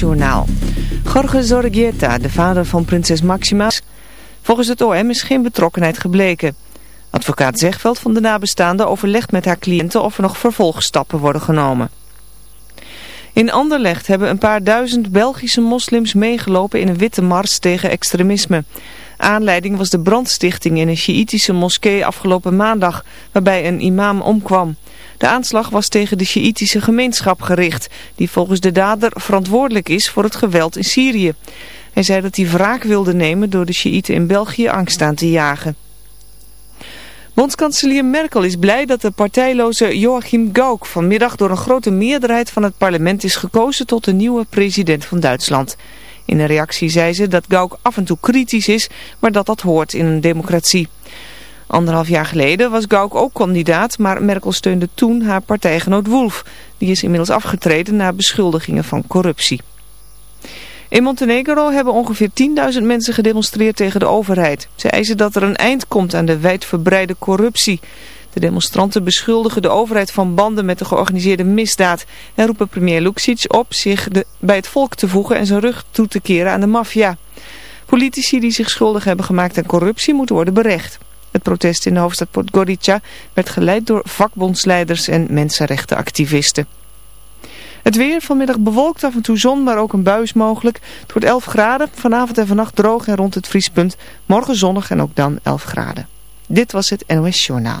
NOS-journaal. Jorge de vader van prinses Maxima... Volgens het OM is geen betrokkenheid gebleken. Advocaat Zegveld van de nabestaanden overlegt met haar cliënten of er nog vervolgstappen worden genomen. In Anderlecht hebben een paar duizend Belgische moslims meegelopen in een witte mars tegen extremisme. Aanleiding was de brandstichting in een Sjiïtische moskee afgelopen maandag, waarbij een imam omkwam. De aanslag was tegen de Sjiïtische gemeenschap gericht, die volgens de dader verantwoordelijk is voor het geweld in Syrië. Hij zei dat hij wraak wilde nemen door de Sjiïten in België angst aan te jagen. Bondskanselier Merkel is blij dat de partijloze Joachim Gauck vanmiddag door een grote meerderheid van het parlement is gekozen tot de nieuwe president van Duitsland. In een reactie zei ze dat Gauck af en toe kritisch is, maar dat dat hoort in een democratie. Anderhalf jaar geleden was Gauck ook kandidaat, maar Merkel steunde toen haar partijgenoot Wolf. Die is inmiddels afgetreden na beschuldigingen van corruptie. In Montenegro hebben ongeveer 10.000 mensen gedemonstreerd tegen de overheid. Ze eisen dat er een eind komt aan de wijdverbreide corruptie. De demonstranten beschuldigen de overheid van banden met de georganiseerde misdaad en roepen premier Luksic op zich bij het volk te voegen en zijn rug toe te keren aan de maffia. Politici die zich schuldig hebben gemaakt aan corruptie moeten worden berecht. Het protest in de hoofdstad Podgorica werd geleid door vakbondsleiders en mensenrechtenactivisten. Het weer vanmiddag bewolkt af en toe zon, maar ook een bui is mogelijk. Het wordt 11 graden, vanavond en vannacht droog en rond het vriespunt. Morgen zonnig en ook dan 11 graden. Dit was het NOS Journaal.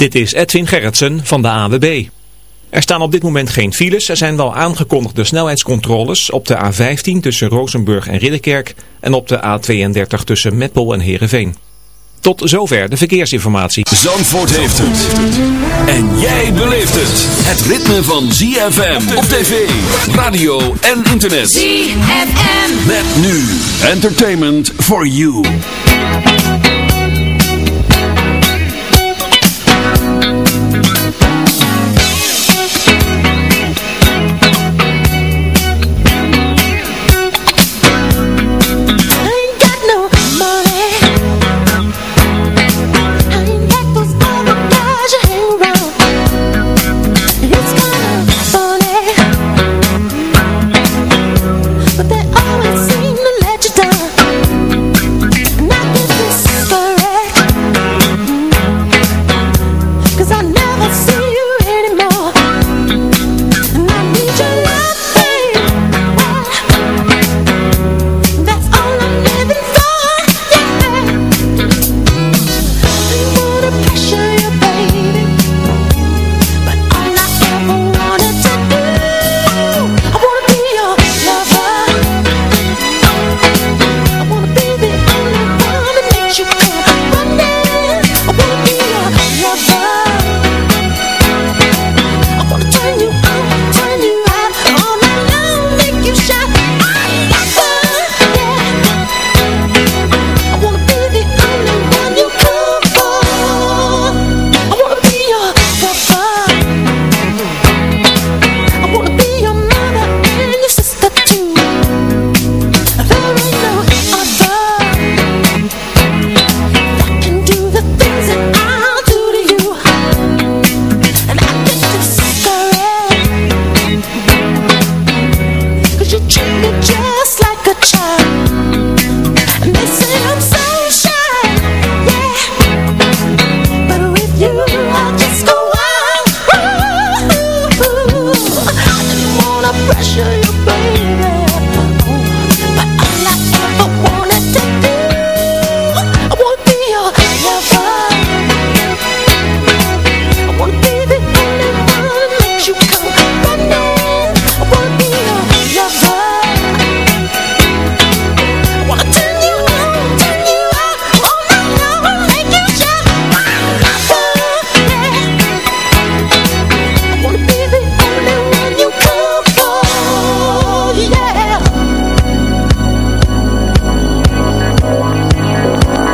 Dit is Edwin Gerritsen van de AWB. Er staan op dit moment geen files. Er zijn wel aangekondigde snelheidscontroles op de A15 tussen Rozenburg en Ridderkerk en op de A32 tussen Meppel en Heerenveen. Tot zover de verkeersinformatie. Zandvoort heeft het. En jij beleeft het. Het ritme van ZFM op tv, radio en internet. ZFM. Met nu Entertainment for You.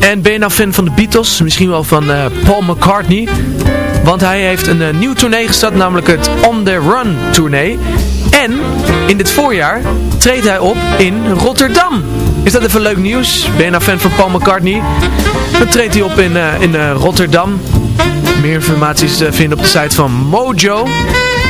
En ben je nou fan van de Beatles? Misschien wel van uh, Paul McCartney. Want hij heeft een uh, nieuw tournee gestart, namelijk het On The Run tournee. En in dit voorjaar treedt hij op in Rotterdam. Is dat even leuk nieuws? Ben je nou fan van Paul McCartney? Dan treedt hij op in, uh, in Rotterdam. Meer informatie is te vinden op de site van Mojo.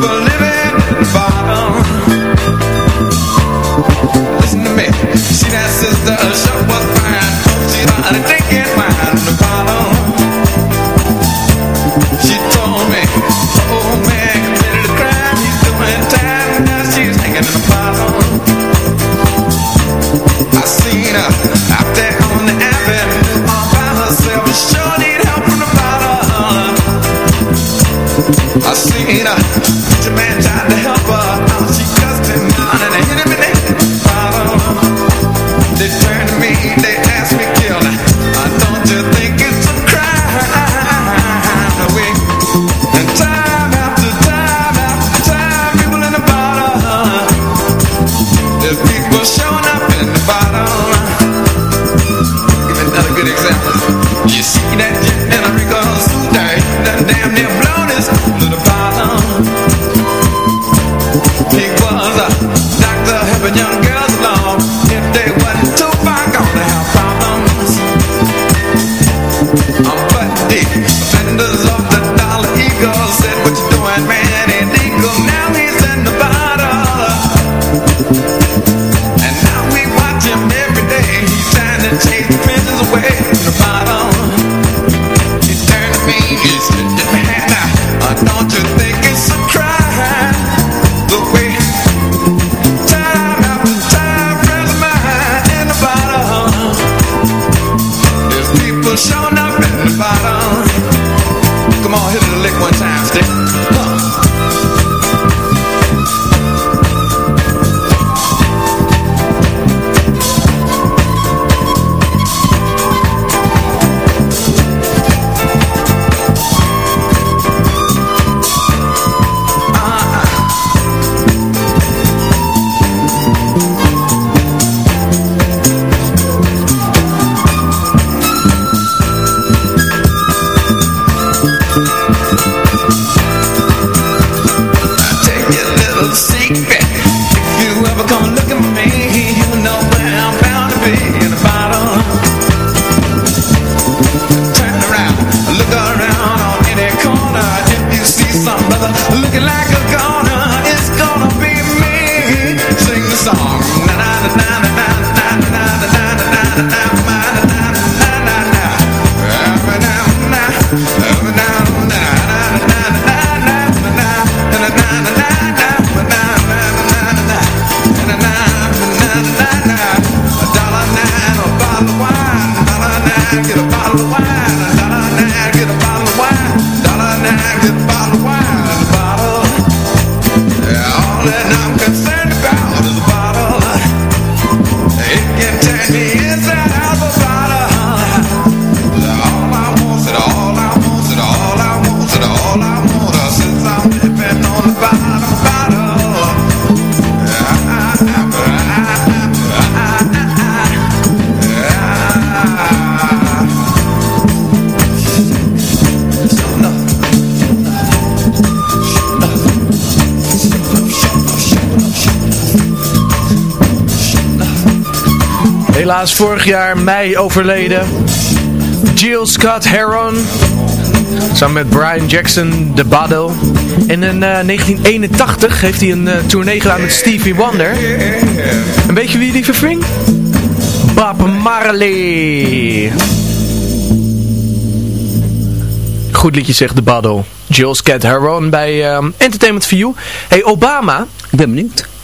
Believe. Helaas vorig jaar mei overleden. Jill Scott Heron. Samen met Brian Jackson, de Baddle. En in eh, 1981 heeft hij een uh, tournee gedaan met Stevie Wonder. En weet je wie die verving? Bob Marley. Goed liedje zegt de Baddle. Jill Scott Heron bij uh, Entertainment for You. Hey, Obama. Ik ben benieuwd.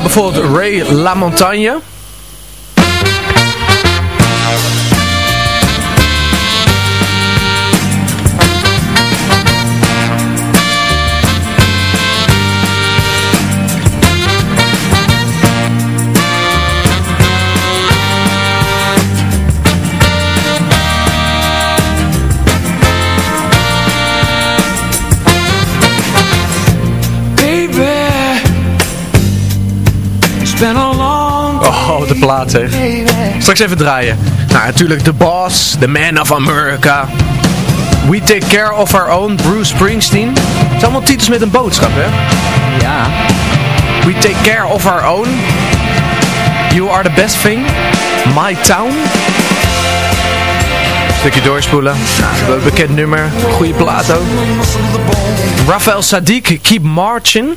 Bijvoorbeeld Ray LaMontagne. Plaat zeg. Straks even draaien. Nou, natuurlijk The Boss, The Man of America. We Take Care of Our Own, Bruce Springsteen. Het zijn allemaal titels met een boodschap, hè? Ja. We Take Care of Our Own. You Are The Best Thing. My Town. Stukje doorspoelen. Nou, bekend nummer. Goede plaat ook. Rafael Sadiq, Keep Marching.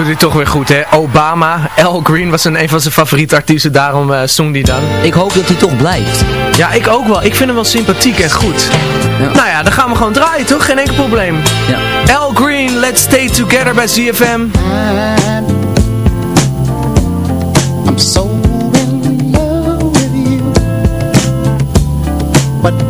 doet hij toch weer goed, hè? Obama, Al Green was een, een van zijn favoriete artiesten, daarom uh, zong hij dan. Ik hoop dat hij toch blijft. Ja, ik ook wel. Ik vind hem wel sympathiek en goed. Ja. Nou ja, dan gaan we gewoon draaien, toch? Geen enkel probleem. Ja. Al Green, Let's Stay Together bij ZFM. I'm so in love with you.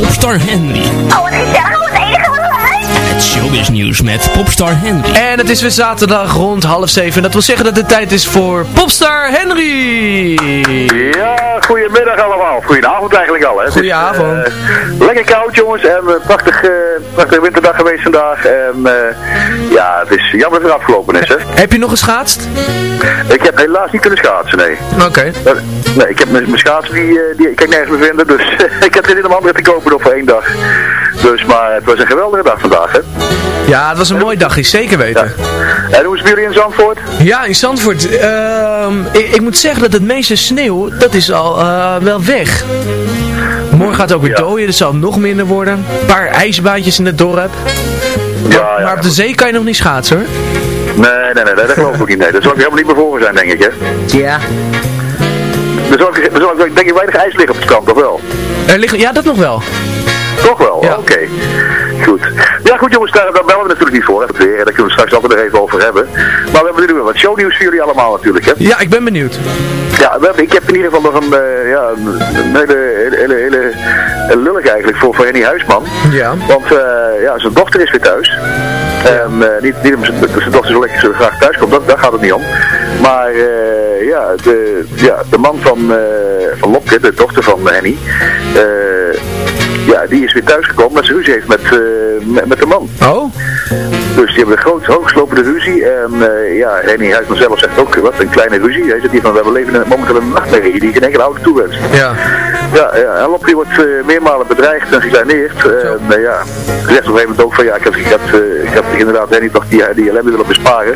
Popstar Henry. Oh, showbiz nieuws met Popstar Henry. En het is weer zaterdag rond half zeven. Dat wil zeggen dat het tijd is voor Popstar Henry. Ja, goedemiddag allemaal. Goedenavond eigenlijk al, hè. Goedenavond. Het is, eh, lekker koud, jongens. En een prachtig, eh, prachtige winterdag geweest vandaag. En eh, ja, het is jammer dat het afgelopen is, hè. Heb je nog geschaatst? Ik heb helaas niet kunnen schaatsen, nee. Oké. Eh, Nee, ik heb mijn schaatsen, die, eh, die kan ik nergens meer vinden. Dus ik heb er niet om andere te kopen nog voor één dag. Dus, maar het was een geweldige dag vandaag, hè. Ja, het was een mooi dagje, zeker weten. En hoe is het jullie in Zandvoort? Ja, in Zandvoort. ehm, ik, ik moet zeggen dat het meeste sneeuw, dat is al eh, wel weg. Morgen gaat het ook weer dooien, dus zal het nog minder worden. Een paar ijsbaantjes in het dorp. Ja, ja. Maar op de zee kan je nog niet schaatsen hoor. Nee, nee, nee, nee, dat geloof ik niet. Nee, daar zal ik helemaal niet meer voor zijn, denk ik, hè. Ja. Er zal, ik- er zal ik denk ik weinig ijs liggen op het strand, toch wel? Er liggen, ja, dat nog wel. Toch wel? Oké. Goed. Ja goed jongens, daar, daar bellen we natuurlijk niet voor. Hè, het weer. Daar kunnen we straks altijd nog even over hebben. Maar we hebben nu weer wat shownieuws voor jullie allemaal natuurlijk. Hè? Ja, ik ben benieuwd. Ja, we hebben, ik heb in ieder geval nog een, eh, ja, een, hele, hele, hele, hele lullig eigenlijk voor, voor Henny Huisman. Ja. Want eh, ja, zijn dochter is weer thuis. En eh, niet, niet zijn, dochter zo lekker zo graag thuis komt, dat, daar gaat het niet om. Maar ja, de, ja, de man van, van Lopke, de dochter van Henny, eh, ja, die is weer thuisgekomen met zijn ruzie heeft met, eh, met, met de man. Oh? Dus die hebben een groot, hoogslopende ruzie. En eh, ja, Henny Huisman zelf zegt ook, wat een kleine ruzie. Hij zegt hier van, we leven in- momenteel een nachtmerrie die geen enkele auto toewenst. Ja. Ja, ja en Lopke wordt eh, meermalen bedreigd en gekleineerd. En eh, ja, gezegd op een gegeven moment ook van, ja, ik had, ik had, eh, ik had inderdaad Henny toch die, die ellende willen besparen.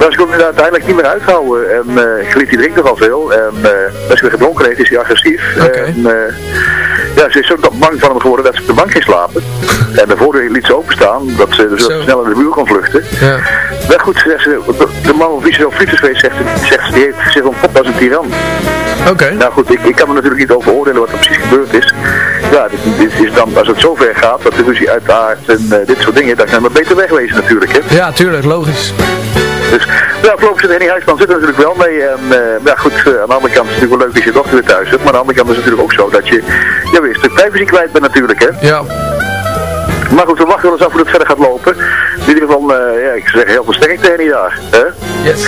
Maar ze kon hem uiteindelijk niet meer uithouden. En uh, Griet drinkt nogal veel. En eh, als hij weer gedronken heeft, is hij agressief. En eh, ja, ze is zo bang van hem geworden dat ze op de bank ging slapen. En de voordeur liet ze openstaan, dat ze dus wat sneller de muur kon vluchten. Ja. Maar goed, zegt ze, de, man op wie ze zo verliefd is geweest, zegt, zegt ze, die heeft zich ontpopt als een tiran. Oké. Nou goed, ik, ik kan er natuurlijk niet over oordelen wat er precies gebeurd is. Ja, dit, dit is dan, als het zover gaat, dat de ruzie uitaardt en eh, dit soort dingen, dan het maar beter wegwezen natuurlijk, hè. Ja, tuurlijk, logisch. Dus ja, voorlopig zit Henny Huisman zit er natuurlijk wel mee. En eh, ja, goed, eh, aan de andere kant is het natuurlijk wel leuk als je dochter weer thuis hebt. Maar aan de andere kant is het natuurlijk ook zo dat je ja, weer een stuk privacy kwijt bent natuurlijk, hè. Ja. Maar goed, we wachten wel eens af hoe het verder gaat lopen. In ieder geval, eh, ja, ik zou zeggen heel veel sterkte Henny daar. Hè? Yes.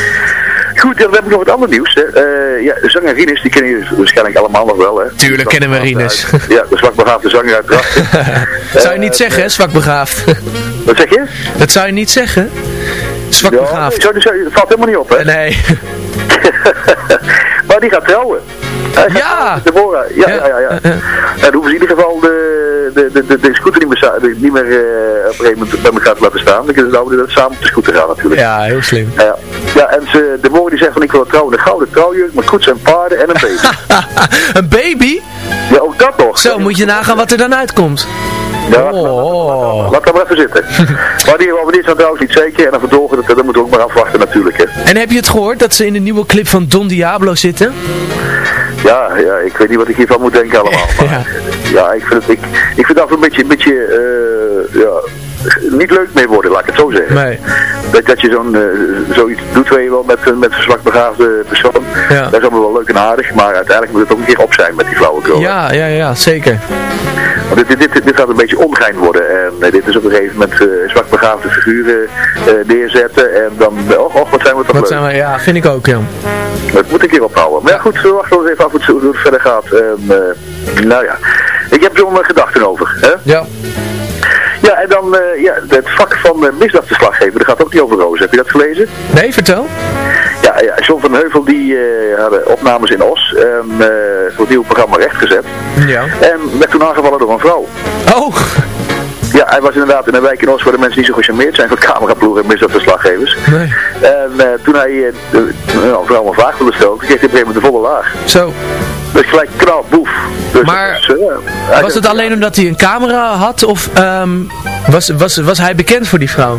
Goed, dan heb ik nog wat ander nieuws. Hè. Eh, ja, de zanger Rinus, die kennen jullie waarschijnlijk allemaal nog wel. Hè. Tuurlijk kennen we Rinus. Ja, de zwakbegaafde zanger uit Drachten. Dat zou je niet zeggen, hè, zwakbegaafd. Wat zeg je? Dat zou je niet zeggen. Zwakbegaafd. Ja, nee, dat valt helemaal niet op, hè? Nee. maar die gaat trouwen. Hij gaat Ja. Deborah. Ja, ja, ja. ja. En dan hoeven ze in ieder geval de, de, de, de, scooter niet meer, niet eh, op een gegeven moment bij elkaar te laten staan. Dan kunnen ze nou samen op de scooter gaan natuurlijk. Ja, heel slim. Ja, ja en ze, Deborah die zegt van ik wil trouwen een gouden trouwjurk met koets en paarden en een baby. Een baby? ja, ook dat nog. Zo, moet je nagaan wat er dan uitkomt. Ja, laat, Oh. laat dat maar even zitten. maar die wanneer is trouwens niet zeker en dan verdorgen, dat, dat moeten we ook maar afwachten natuurlijk. Hè. En heb je het gehoord dat ze in de nieuwe clip van Don Diablo zitten? Ja, ja, ik weet niet wat ik hiervan moet denken allemaal. Maar, ja. ik vind het, ik, ik vind dat een beetje, een beetje eh, ja, niet leuk meer worden, laat ik het zo zeggen. Nee. Dat, dat je zo'n, eh, zoiets doet, weet je wel, met, met een zwakbegaafde persoon. Ja. Dat is allemaal wel leuk en aardig, maar uiteindelijk moet het ook een keer op zijn met die flauwekul. Ja, ja, ja, zeker. Want dit, dit, dit, dit gaat een beetje ongein worden. En eh, dit is op een gegeven moment eh, zwakbegaafde figuren eh, neerzetten. En dan, eh, och, och, wat zijn we toch Wat leuk. zijn we, ja, vind ik ook, ja. Dat moet ik hier ophouden. Maar ja, goed, we wachten wel eens even af hoe het, hoe het verder gaat. En, nou ja, ik heb er zo'n gedachten over. Hè? Ja. Ja, en dan ja, het vak van uh, misdaadverslaggever, dat gaat ook niet over rozen. Heb je dat gelezen? Nee, vertel. Ja, ja John van Heuvel die eh, hadden opnames in Os en eh, voor het nieuwe programma rechtgezet. Ja. En werd toen aangevallen door een vrouw. Oh! Ja, hij was inderdaad in een wijk in Os waar de mensen niet zo gecharmeerd zijn van cameraploegen en misdaadverslaggevers. Nee. En eh, toen hij uh, nou, vooral een vraag wilde stellen, kreeg hij op een gegeven moment de volle laag. Zo. Dus gelijk knal, boef. Dus Maar was, het alleen omdat hij een camera had of ehm, was, was, was hij bekend voor die vrouw?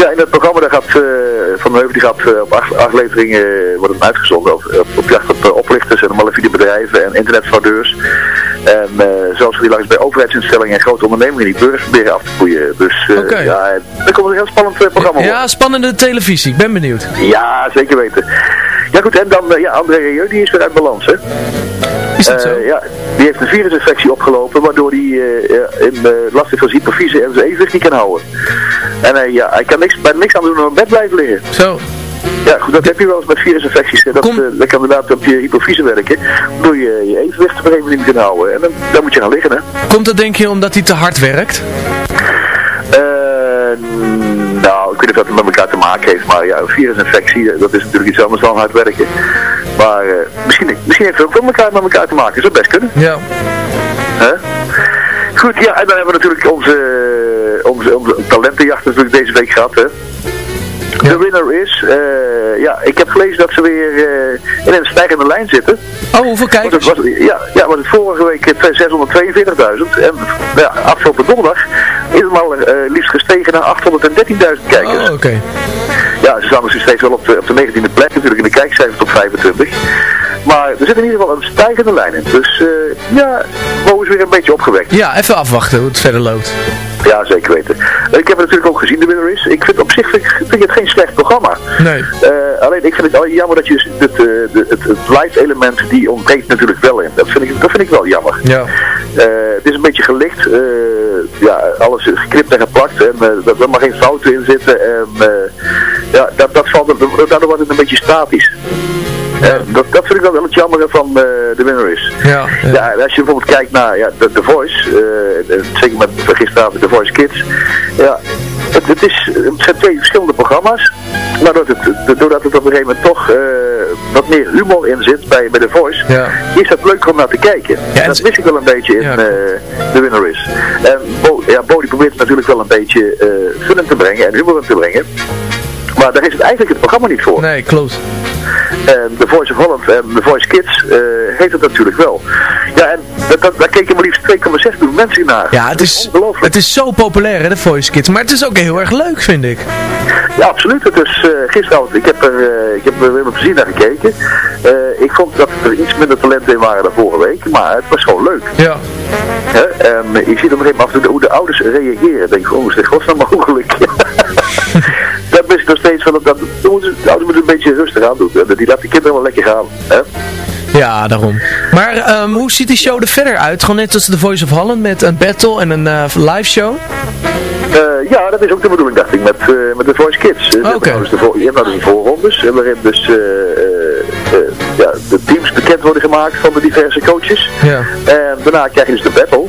Ja, in het programma daar gaat eh, Van Heuvel die gaat eh, op acht afleveringen eh, wordt het uitgezonden op, op, op jacht op oplichters en malafide bedrijven en internetfraudeurs. En zoals we die langs bij overheidsinstellingen en grote ondernemingen die burgers proberen af te poeien. Dus Oké. ja, er komt een heel spannend programma Ja, spannende televisie. Ik ben benieuwd. Ja, zeker weten. Ja goed, en dan, ja, André Rieu, die is weer uit balans, hè? Is dat zo? Ja, die heeft een virusinfectie opgelopen, waardoor hij in uh, last heeft van hypofyse en zijn evenwicht niet kan houden. En hij, ja, hij kan niks, bij niks aan doen dan op bed blijven liggen. Zo. Ja, goed, dat heb je wel eens met virusinfecties. Dat, eh, dat kan inderdaad op je hypofyse werken, waardoor je je evenwicht op een gegeven moment kan houden. En dan, dan moet je gaan liggen, hè. Komt dat denk je omdat hij te hard werkt? Eh, nou, ik weet niet of dat het met elkaar te maken heeft, maar ja, een virusinfectie, eh, dat is natuurlijk iets anders dan hard werken. Maar eh, misschien, misschien heeft het ook wel met elkaar, met elkaar te maken, dat zou best kunnen. Ja. Hè? Goed, ja, en dan hebben we natuurlijk onze, onze, onze talentenjacht natuurlijk deze week gehad, hè. De winner is, eh, ja, ik heb gelezen dat ze weer eh, in een stijgende lijn zitten. Oh, hoeveel kijkers? Was, ja, ja, want het vorige week eh, 642.000 en ja, afgelopen donderdag is het eh, liefst gestegen naar 813.000 kijkers. Oh, oké. Ja, ze staan dus steeds wel op de, op de 19e plek natuurlijk in de kijkcijfers tot 25. Maar er zit in ieder geval een stijgende lijn in. Dus eh, ja, Mo is weer een beetje opgewekt. Ja, even afwachten hoe het verder loopt. Ja, zeker weten. Ik heb het natuurlijk ook gezien, de winner is. Ik vind op zich vind, ik- vind ik het geen slecht programma. Nee. Eh, alleen ik vind het jammer dat je het, eh, de, het, het live element, die ontbreekt natuurlijk wel in. Dat vind ik, dat vind ik wel jammer. Ja. Het is een beetje gelicht. ja, alles geknipt en geplakt. En dat- er mag geen fouten in zitten. En ja, dat, dat valt, daardoor wordt het een beetje statisch. En dat, dat vind ik wel wel het jammere van eh, de winner is. Ja. Ja, als je bijvoorbeeld kijkt naar ja, The, The Voice, eh, eh, zeker met gisteravond The Voice Kids, ja, het, het, is, het zijn twee verschillende programma's, maar doordat het, doordat het op een gegeven moment toch eh, wat meer humor in zit bij, bij The Voice, Ja. is dat leuk om naar te kijken. Ja, en dat mis ik wel een beetje in eh The Winner is. En Bo, ja, Bo die probeert natuurlijk wel een beetje eh in te brengen en humor in te brengen. Maar daar is het eigenlijk het programma niet voor. Nee, klopt. En The Voice of Holland en The Voice Kids eh, heeft het natuurlijk wel. Ja, en dat, dat, daar keken maar liefst 2,6 miljoen mensen naar. Ja, het is, het is zo populair hè, de Voice Kids. Maar het is ook heel erg leuk, vind ik. Ja, absoluut. Het is eh, gisteravond, ik heb er, eh, ik heb er weer met plezier naar gekeken. Ik vond dat er iets minder talenten in waren dan vorige week, maar het was gewoon leuk. Ja. Hè? En je ziet op een gegeven moment af hoe de ouders reageren. Ik denk, oh, is dit godsnaam mogelijk? dat is nog steeds van, dat, dat, moeten ze- ouders moeten een beetje rustig aan doen. Die laten de kinderen wel lekker gaan. Hè? Ja, daarom. Maar ehm, hoe ziet die show er verder uit? Gewoon net als The Voice of Holland met een battle en een eh, live show? Eh, ja, dat is ook de bedoeling, dacht ik, met, eh, met de Voice Kids. Eh, je hebt nou dus je hebt nou dus de voorrondes, waarin dus ja, de teams bekend worden gemaakt van de diverse coaches. Ja. En daarna krijg je dus de battle.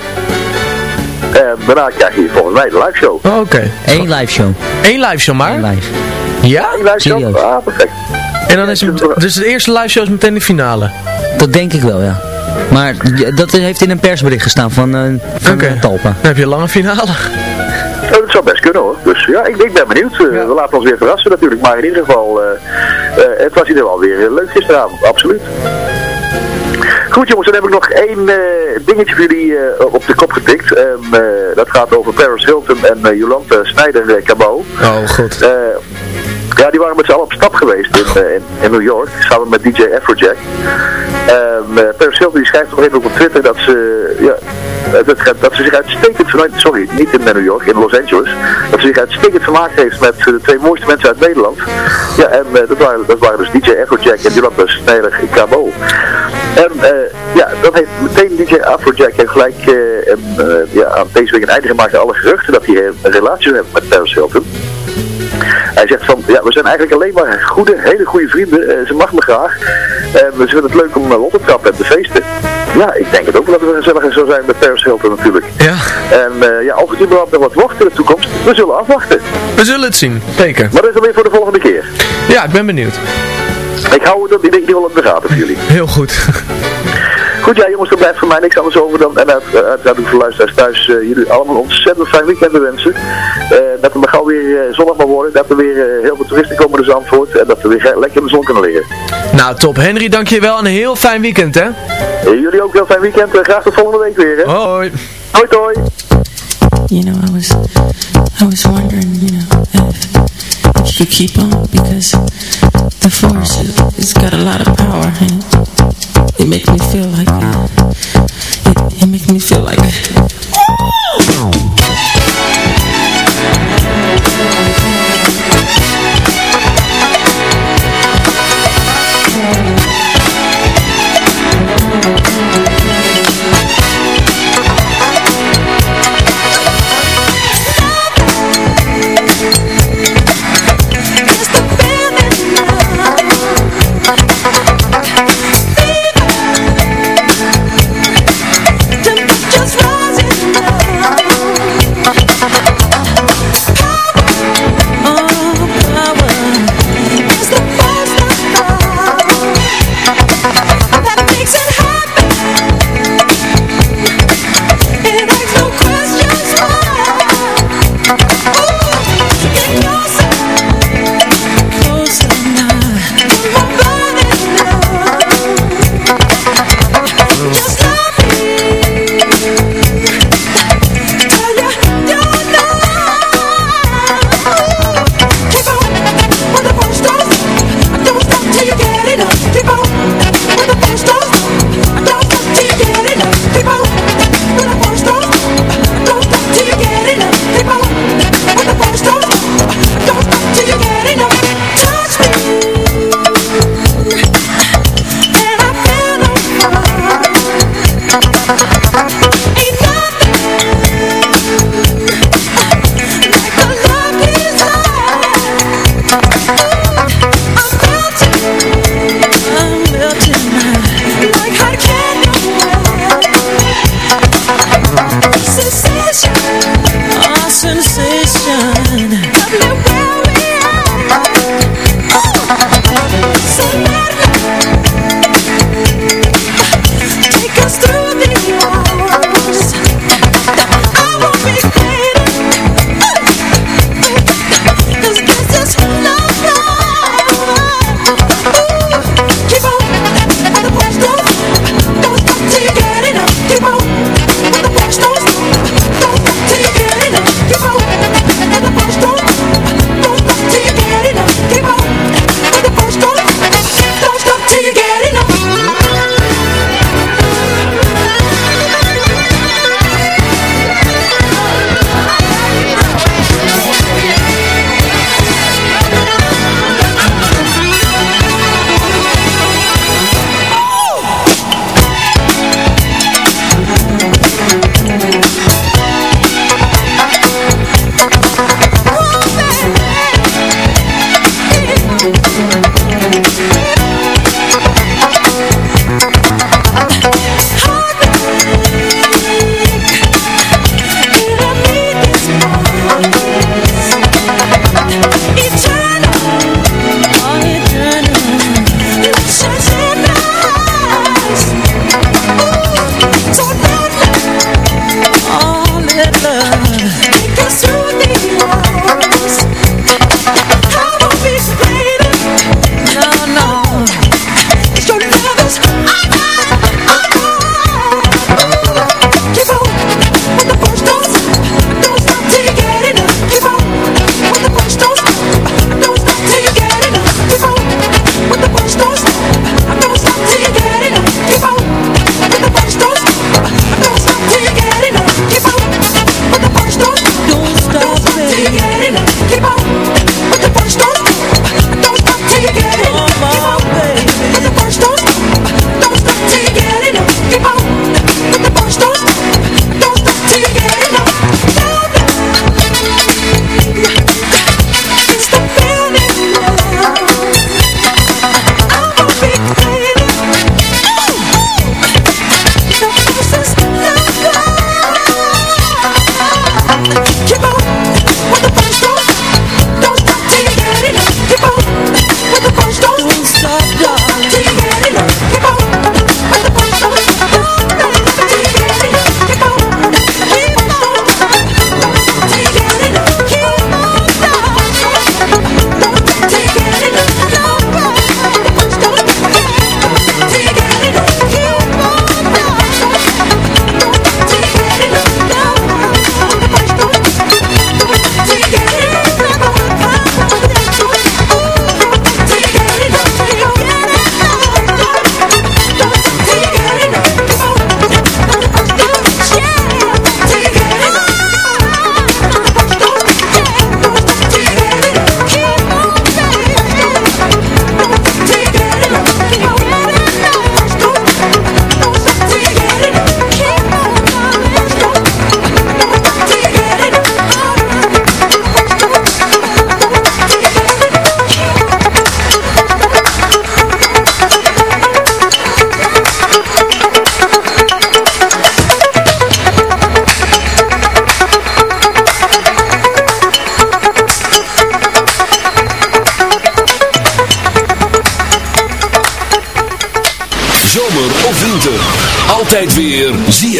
En daarna krijg je volgens mij de live show. Oh, Oké. Eén live show. Eén live show maar? Eén live. Ja? Eén live show? Serieus? Ah, perfect. En dan is het, dus de eerste live show is meteen de finale? Dat denk ik wel, ja. Maar dat heeft in een persbericht gestaan van, eh van eh, Talpa. Dan heb je een lange finale. Oh, dat zou best kunnen hoor. Dus ja, ik, ik ben benieuwd. Eh, We laten ons weer verrassen natuurlijk. Maar in ieder geval, eh, eh, het was hier wel weer eh, leuk gisteravond. Absoluut. Goed jongens, dan heb ik nog één eh, dingetje voor jullie eh, op de kop getikt. En, eh, dat gaat over Paris Hilton en Jolante Snijder uh, Cabot. Oh, goed. Ja, die waren met z'n allen op stap geweest in, in, in New York, samen met DJ Afrojack. En eh Paris Hilton die schrijft gegeven moment op Twitter dat ze, ja, dat, dat ze zich uitstekend vermaakt, sorry, niet in New York, in Los Angeles, dat ze zich uitstekend vermaakt heeft met de twee mooiste mensen uit Nederland. Ja, en dat, waren, dat waren dus DJ Afrojack en Jolanda Snijder Cabo. En eh, ja, dan heeft meteen DJ Afrojack heeft gelijk eh, eh, ja, aan deze week een einde gemaakt aan alle geruchten dat hij een relatie heeft met Paris Hilton. Hij zegt van, ja, we zijn eigenlijk alleen maar goede, hele goede vrienden. Ze mag me graag. En we vinden het leuk om op te trappen en te feesten. Ja, ik denk het ook wel dat we gezelliger zou zijn met Paris Hilton natuurlijk. Ja. En ja, of het überhaupt nog wat wordt in de toekomst, we zullen afwachten. We zullen het zien, zeker. Maar dat is dan weer voor de volgende keer. Ja, ik ben benieuwd. Ik hou het in ieder geval op de gaten voor jullie. Heel goed. Goed, ja jongens, er blijft voor mij niks anders over dan, en uit- uiteraard ook voor luisteraars thuis, eh, jullie allemaal een ontzettend fijn weekend wensen. Eh, dat het maar gauw weer eh, zonnig mag worden, dat er weer eh, heel veel toeristen komen naar Zandvoort en dat we weer lekker in de zon kunnen liggen. Nou, top. Henry, dankjewel en een heel fijn weekend, hè? Eh, jullie ook heel fijn weekend, en graag tot volgende week weer. Hè? Hoi. Hoi, hoi. You know, I was, I was wondering, you know, if you keep on because the force it, it's got a lot of power and it makes me feel like it, it makes me feel like Just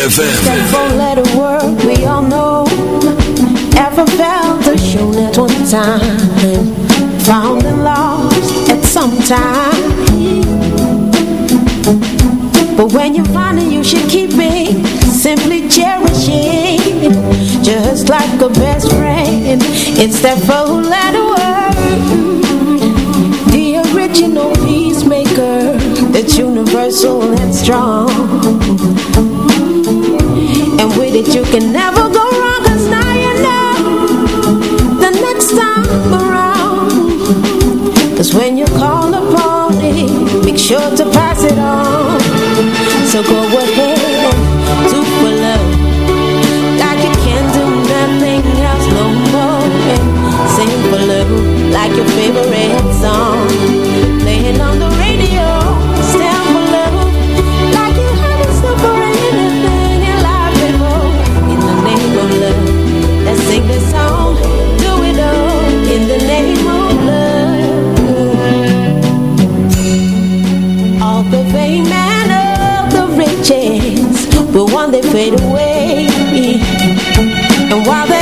ZFM. Four letter word we all know. Ever felt the shown at one time. Found and lost at some time. But when you find it, you should keep it. Simply cherishing. Just like a best friend. It's that four letter word. The original peacemaker. That's universal and strong. Can never go wrong Cause now you know The next time around. Cause when you call upon it Make sure to one day fade away. And while that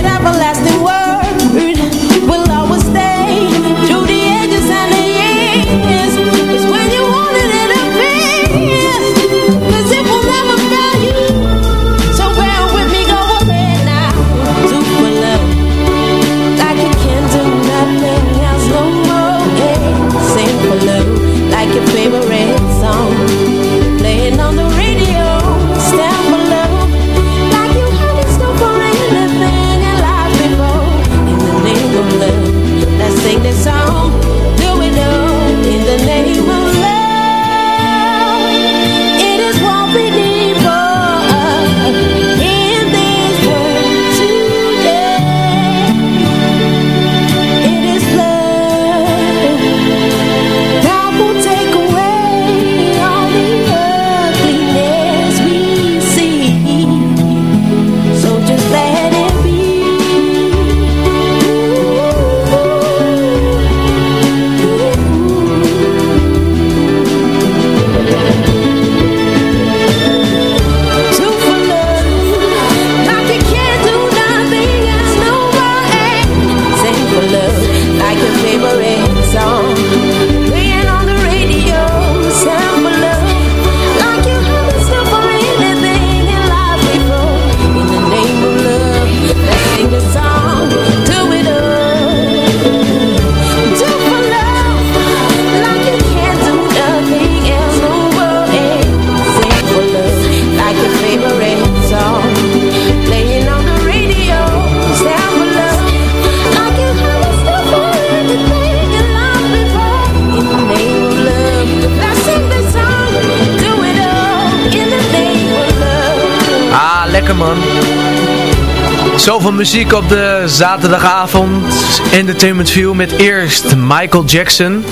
muziek op de zaterdagavond. Entertainment View met eerst Michael Jackson.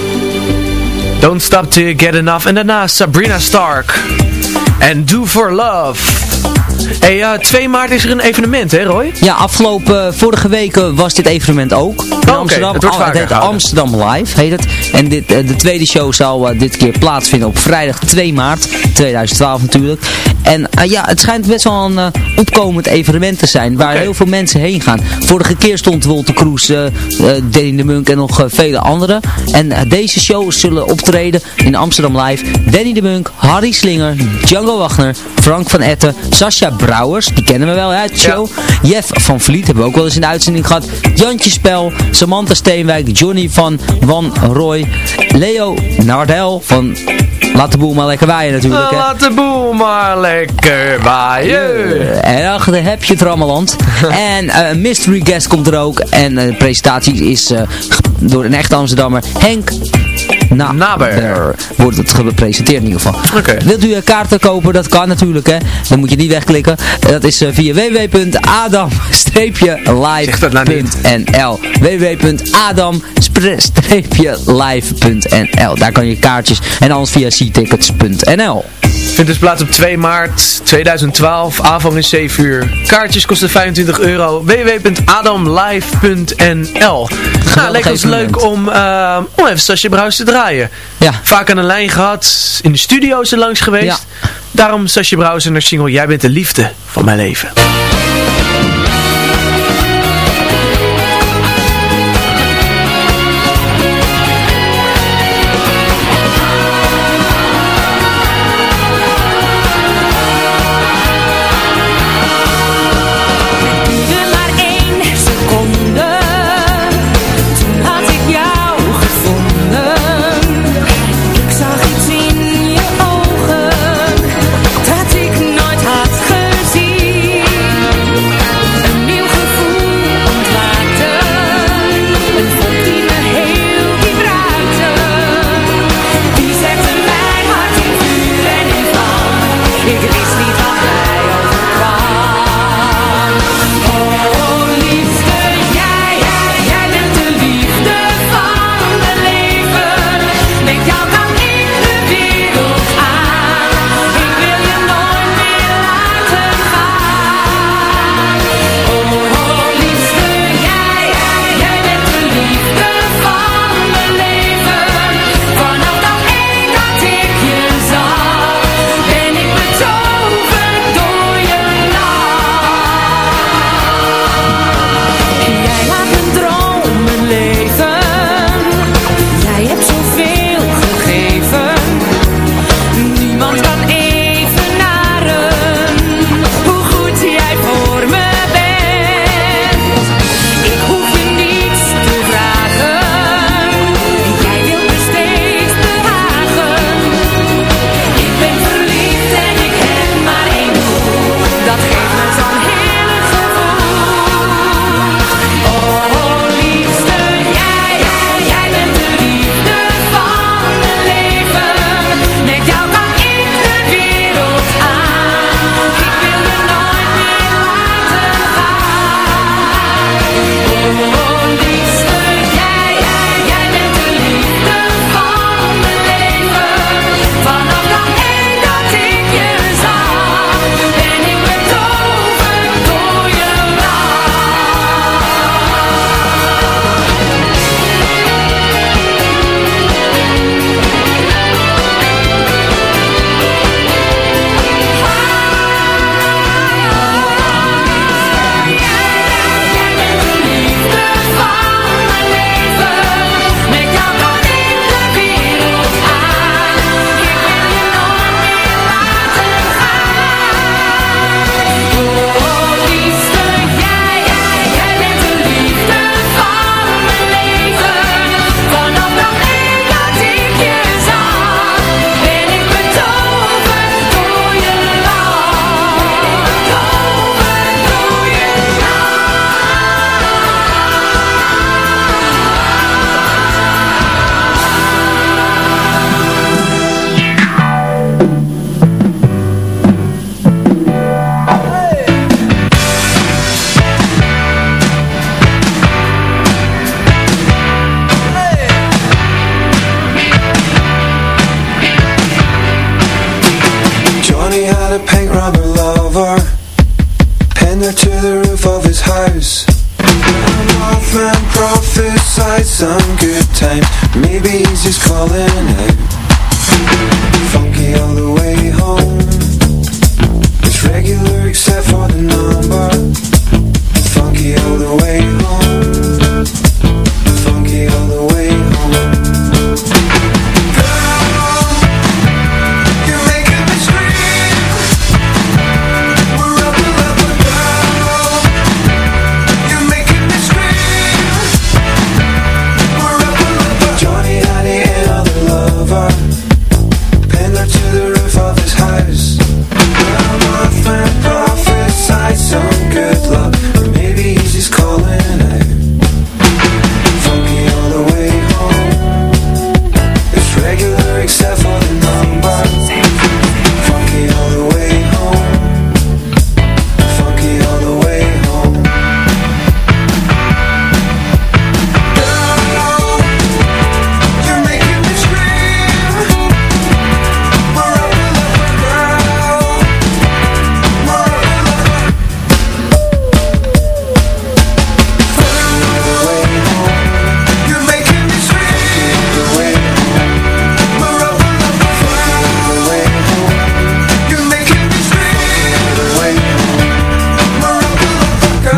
Don't Stop Till You Get Enough. En daarna Sabrina Stark. En Do For Love. Hey, ja, 2 maart is er een evenement, hè Roy? Ja, afgelopen, vorige week eh, was dit evenement ook. In Amsterdam. het wordt Oh, heet gehouden. Amsterdam Live, heet het. En dit, eh, de tweede show zal eh, dit keer plaatsvinden op vrijdag 2 maart 2012 natuurlijk. En eh, ja, het schijnt best wel een eh, opkomend evenement te zijn, waar heel veel mensen heen gaan. Vorige keer stond Wolter Kroes, eh, Danny de Munk en nog vele anderen. En deze shows zullen optreden in Amsterdam Live. Danny de Munk, Harry Slinger, Django Wagner, Frank van Etten, Sascha Brouwers, die kennen we wel uit de show. Jeff van Vliet hebben we ook wel eens in de uitzending gehad. Jantje Spel, Samantha Steenwijk, Johnny van Van Roy, Leo Nardel van Laat de boel maar lekker waaien natuurlijk. hè. Laat de boel maar lekker waaien. En achter heb je het Rammeland. en eh, een mystery guest komt er ook. En eh, de presentatie is eh, door een echte Amsterdammer. Henk Naber. Wordt het gepresenteerd in ieder geval. Wilt u eh, kaarten kopen? Dat kan natuurlijk hè. Dan moet je niet wegklikken. Dat is eh, via www.adam-live.nl www.adam-live.nl Daar kan je kaartjes en anders via ctickets.nl Vindt dus plaats op 2 maart 2012. Avond is 7 uur. Kaartjes kosten 25 euro. www.adamlive.nl Nou, lekker leuk om, eh, om even Sasje Bruis te draaien. Ja. Vaak aan de lijn gehad. In de studio's er langs geweest. Ja. Daarom Sasje Bruis en haar single Jij bent de liefde van mijn leven. falling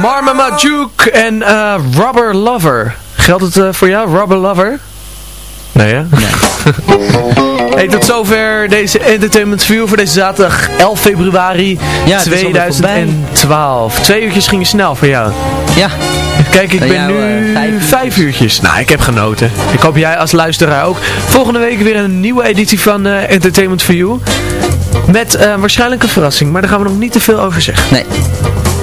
Marmama Juke en eh, Rubber Lover. Geldt het eh, voor jou, Rubber Lover? Nee, hè? Nee. hey, tot zover deze Entertainment View voor deze zaterdag 11 februari Ja, het is alweer 2012. Twee uurtjes gingen snel voor jou. Ja. Kijk, ik En ben jou, nu vijf vijf, uurtjes. Nou, ik heb genoten. Ik hoop jij als luisteraar ook. Volgende week weer een nieuwe editie van eh, Entertainment for You. Met eh, waarschijnlijk een verrassing, maar daar gaan we nog niet te veel over zeggen. Nee.